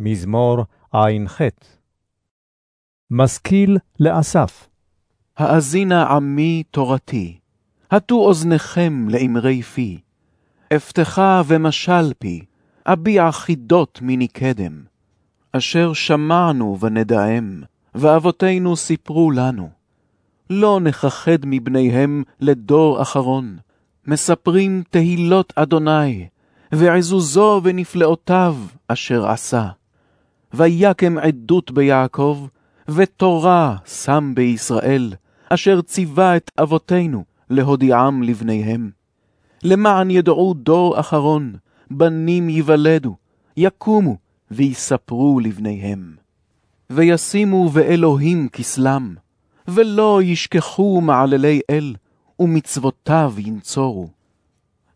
מזמור ע"ח. משכיל לאסף. האזינה עמי תורתי, הטו אוזניכם לאמרי פי. אפתחה ומשל פי, אביע חידות מני קדם. אשר שמענו ונדעם, ואבותינו סיפרו לנו. לא נכחד מבניהם לדור אחרון, מספרים תהילות אדוני, ועזוזו ונפלאותיו אשר עשה. ויקם עדות ביעקב, ותורה שם בישראל, אשר ציווה את אבותינו להודיעם לבניהם. למען ידעו דור אחרון, בנים ייוולדו, יקומו ויספרו לבניהם. וישימו באלוהים כסלם, ולא ישכחו מעללי אל, ומצוותיו ינצורו.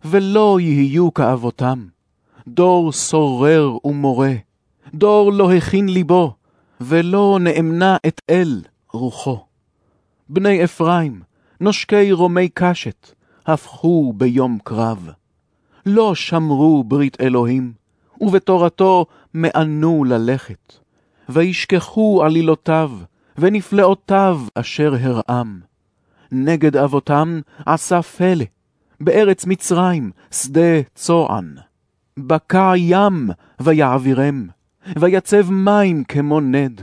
ולא יהיו כאבותם, דור סורר ומורה, דור לא הכין ליבו, ולא נאמנה את אל רוחו. בני אפרים, נושקי רומי קשת, הפכו ביום קרב. לא שמרו ברית אלוהים, ובתורתו מענו ללכת. וישכחו עלילותיו, ונפלאותיו אשר הרעם. נגד אבותם עשה פלא, בארץ מצרים, שדה צוען. בקע ים ויעבירם, ויצב מים כמו נד,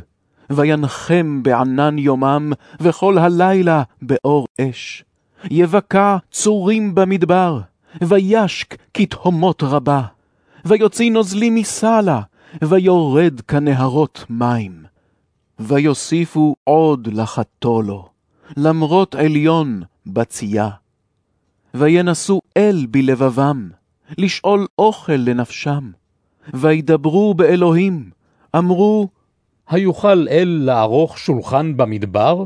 וינחם בענן יומם, וכל הלילה באור אש. יבקע צורים במדבר, וישק כתהומות רבה, ויוציא נוזלים מסלה, ויורד כנהרות מים. ויוסיפו עוד לחתו לו, למרות עליון בצייה. וינשאו אל בלבבם, לשאול אוכל לנפשם. וידברו באלוהים, אמרו, היוכל אל לערוך שולחן במדבר?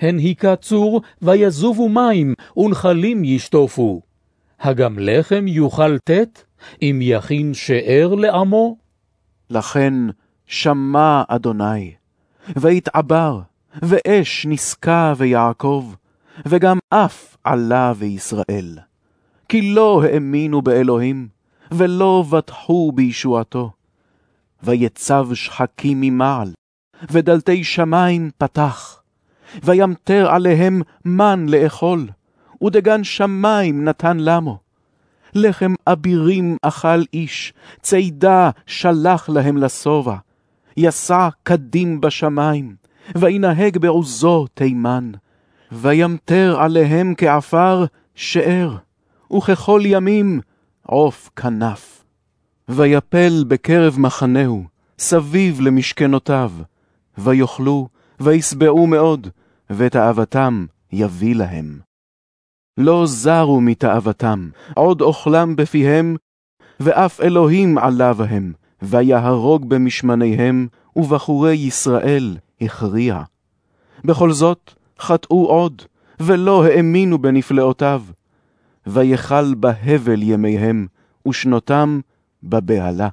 הן היכה צור, ויזובו מים, ונחלים ישטופו. הגם לחם יוכל תת, אם יכין שאר לעמו? לכן שמע אדוני, ויתעבר, ואש נסקה ויעקב, וגם אף עלה וישראל. כי לא האמינו באלוהים, ולא בטחו בישועתו. ויצב שחקים ממעל, ודלתי שמים פתח. וימטר עליהם מן לאכול, ודגן שמים נתן למו. לחם אבירים אכל איש, צידה שלח להם לשובע. יסע קדים בשמים, וינהג בעוזו תימן. וימטר עליהם כעפר שאר, וככל ימים עוף כנף. ויפל בקרב מחנהו, סביב למשכנותיו, ויאכלו, וישבעו מאוד, ותאוותם יביא להם. לא זרו מתאוותם, עוד אוכלם בפיהם, ואף אלוהים עלה בהם, ויהרוג במשמניהם, ובחורי ישראל הכריע. בכל זאת, חטאו עוד, ולא האמינו בנפלאותיו. ויכל בהבל ימיהם, ושנותם בבהלה.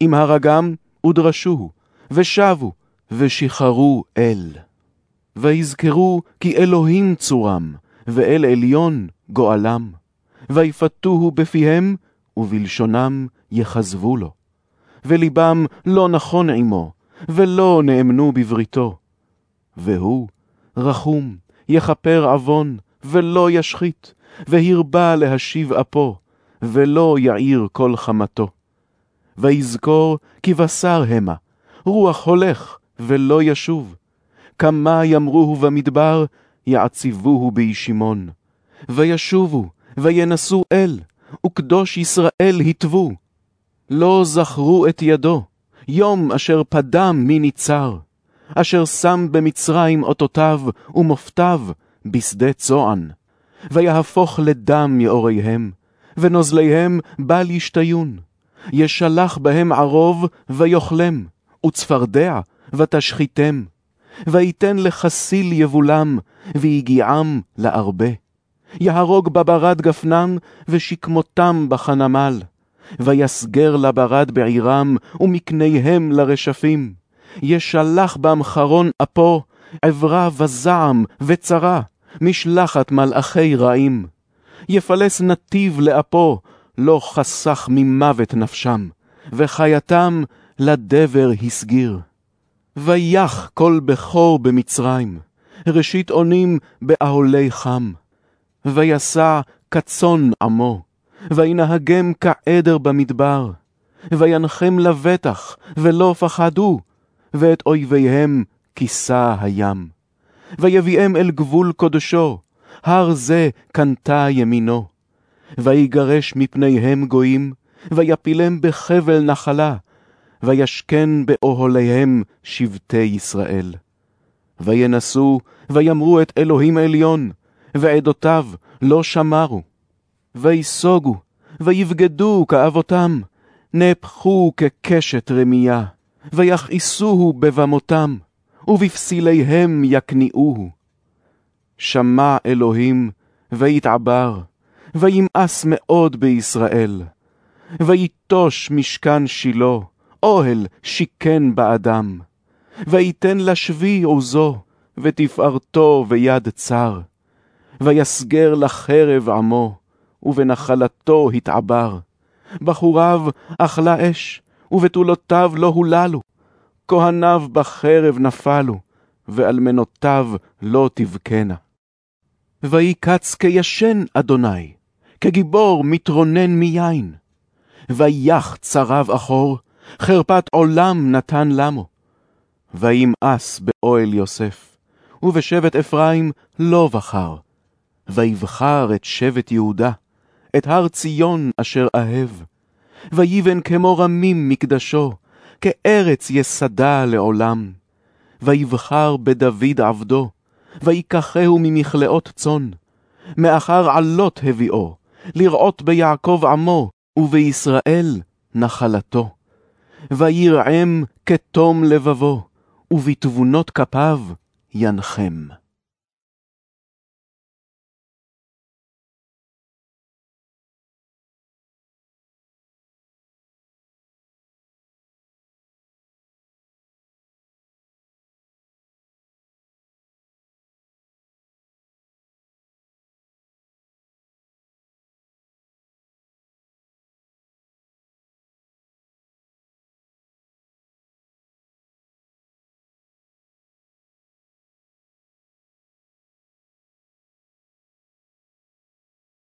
אם הרגם, ודרשוהו, ושבו, ושחררו אל. ויזכרו כי אלוהים צורם, ואל עליון גואלם. ויפתוהו בפיהם, ובלשונם יכזבו לו. ולבם לא נכון עמו, ולא נאמנו בבריתו. והוא רחום, יכפר עוון, ולא ישחית, והרבה להשיב אפו, ולא יעיר כל חמתו. ויזכור כי בשר המה, רוח הולך, ולא ישוב. כמה ימרוהו במדבר, יעציבוהו בישימון. וישובו, וינסו אל, וקדוש ישראל התבו. לא זכרו את ידו, יום אשר פדם מניצר, אשר שם במצרים אותותיו ומופתיו בשדה צוען. ויהפוך לדם יאוריהם, ונוזליהם בל ישתיון. ישלח בהם ערוב ויאכלם, וצפרדע ותשחיתם. ויתן לחסיל יבולם, ויגיעם לארבה. יהרוג בברד גפנם, ושכמותם בחנמל. ויסגר לברד בעירם, ומקניהם לרשפים. ישלח בם חרון אפו, עברה וזעם וצרה, משלחת מלאכי רעים. יפלס נתיב לאפו, לא חסך ממוות נפשם, וחייתם לדבר הסגיר. ויח כל בכור במצרים, ראשית אונים באהלי חם. ויסע כצאן עמו, וינהגם כעדר במדבר. וינחם לבטח, ולא פחדו, ואת אויביהם כיסה הים. ויביאם אל גבול קודשו, הר זה קנתה ימינו. ויגרש מפניהם גויים, ויפילם בחבל נחלה, וישכן באוהליהם שבטי ישראל. וינסו, ויאמרו את אלוהים עליון, ועדותיו לא שמרו. ויסוגו, ויבגדו כאבותם, נהפכו כקשת רמייה, ויכעיסוהו בבמותם, ובפסיליהם יכניעוהו. שמע אלוהים, ויתעבר, וימאס מאוד בישראל. ויטוש משכן שילה, אוהל שיכן באדם. ויתן לשבי עוזו, ותפארתו ביד צר. ויסגר לחרב עמו, ובנחלתו התעבר. בחוריו אכלה אש, ובתולותיו לא הוללו. כהניו בחרב נפלו, ואלמנותיו לא תבכנה. ויקץ כישן אדוני, כגיבור מתרונן מיין. ויח צריו אחור, חרפת עולם נתן למו. וימאס באוהל יוסף, ובשבט אפרים לא בחר. ויבחר את שבט יהודה, את הר ציון אשר אהב. ויבן כמו רמים מקדשו, כארץ יסדה לעולם. ויבחר בדוד עבדו, ויקחהו ממכלאות צאן. מאחר עלות הביאו, לראות ביעקב עמו, ובישראל נחלתו. וירעם כתום לבבו, ובתבונות כפיו ינחם.